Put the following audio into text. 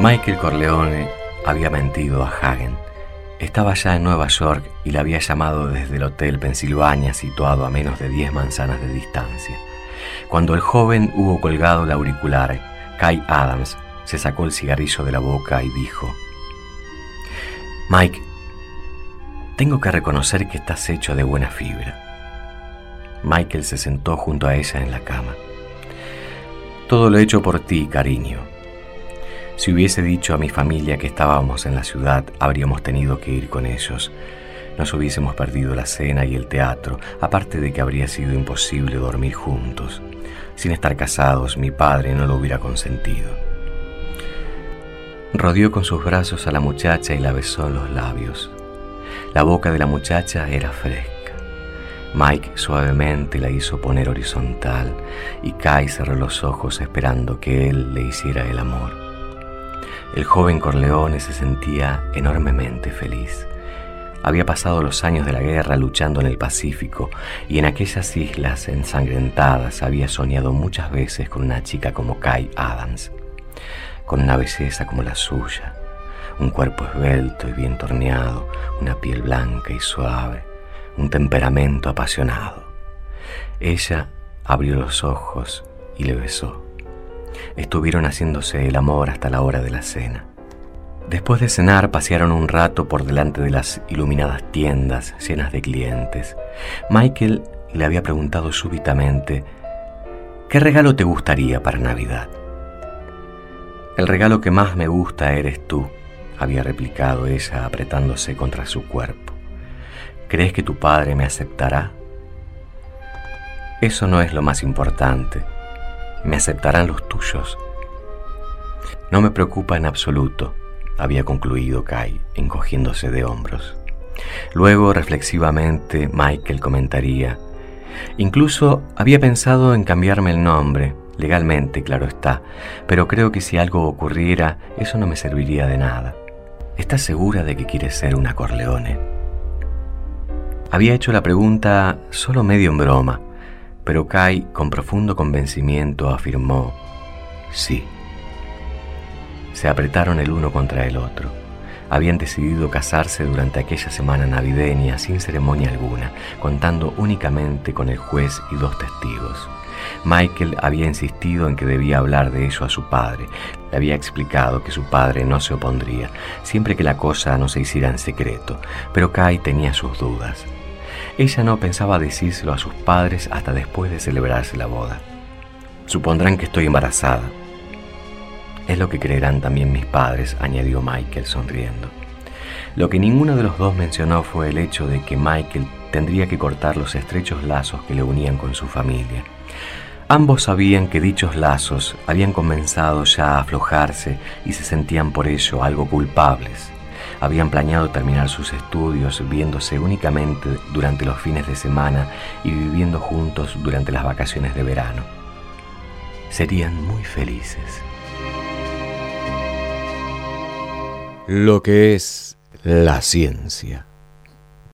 Michael Corleone había mentido a Hagen. Estaba ya en Nueva York y la había llamado desde el Hotel Pensilvania situado a menos de 10 manzanas de distancia. Cuando el joven hubo colgado el auricular, Kai Adams se sacó el cigarrillo de la boca y dijo, Mike, tengo que reconocer que estás hecho de buena fibra. Michael se sentó junto a ella en la cama. Todo lo he hecho por ti, cariño. Si hubiese dicho a mi familia que estábamos en la ciudad, habríamos tenido que ir con ellos. Nos hubiésemos perdido la cena y el teatro, aparte de que habría sido imposible dormir juntos. Sin estar casados, mi padre no lo hubiera consentido. Rodeó con sus brazos a la muchacha y la besó en los labios. La boca de la muchacha era fresca. Mike suavemente la hizo poner horizontal y Kai cerró los ojos esperando que él le hiciera el amor. El joven Corleone se sentía enormemente feliz. Había pasado los años de la guerra luchando en el Pacífico y en aquellas islas ensangrentadas había soñado muchas veces con una chica como Kai Adams, con una belleza como la suya, un cuerpo esbelto y bien torneado, una piel blanca y suave, un temperamento apasionado. Ella abrió los ojos y le besó. Estuvieron haciéndose el amor hasta la hora de la cena. Después de cenar pasearon un rato por delante de las iluminadas tiendas llenas de clientes. Michael le había preguntado súbitamente, ¿qué regalo te gustaría para Navidad? El regalo que más me gusta eres tú, había replicado ella apretándose contra su cuerpo. ¿Crees que tu padre me aceptará? Eso no es lo más importante. Me aceptarán los tuyos. No me preocupa en absoluto, había concluido Kai, encogiéndose de hombros. Luego, reflexivamente, Michael comentaría, incluso había pensado en cambiarme el nombre, legalmente, claro está, pero creo que si algo ocurriera, eso no me serviría de nada. ¿Estás segura de que quieres ser una Corleone? Había hecho la pregunta solo medio en broma, pero Kai, con profundo convencimiento, afirmó, sí. Se apretaron el uno contra el otro. Habían decidido casarse durante aquella semana navideña sin ceremonia alguna, contando únicamente con el juez y dos testigos. Michael había insistido en que debía hablar de ello a su padre. Le había explicado que su padre no se opondría, siempre que la cosa no se hiciera en secreto, pero Kai tenía sus dudas. Ella no pensaba decírselo a sus padres hasta después de celebrarse la boda. Supondrán que estoy embarazada. Es lo que creerán también mis padres, añadió Michael sonriendo. Lo que ninguno de los dos mencionó fue el hecho de que Michael tendría que cortar los estrechos lazos que le unían con su familia. Ambos sabían que dichos lazos habían comenzado ya a aflojarse y se sentían por ello algo culpables. Habían planeado terminar sus estudios viéndose únicamente durante los fines de semana y viviendo juntos durante las vacaciones de verano. Serían muy felices. Lo que es la ciencia.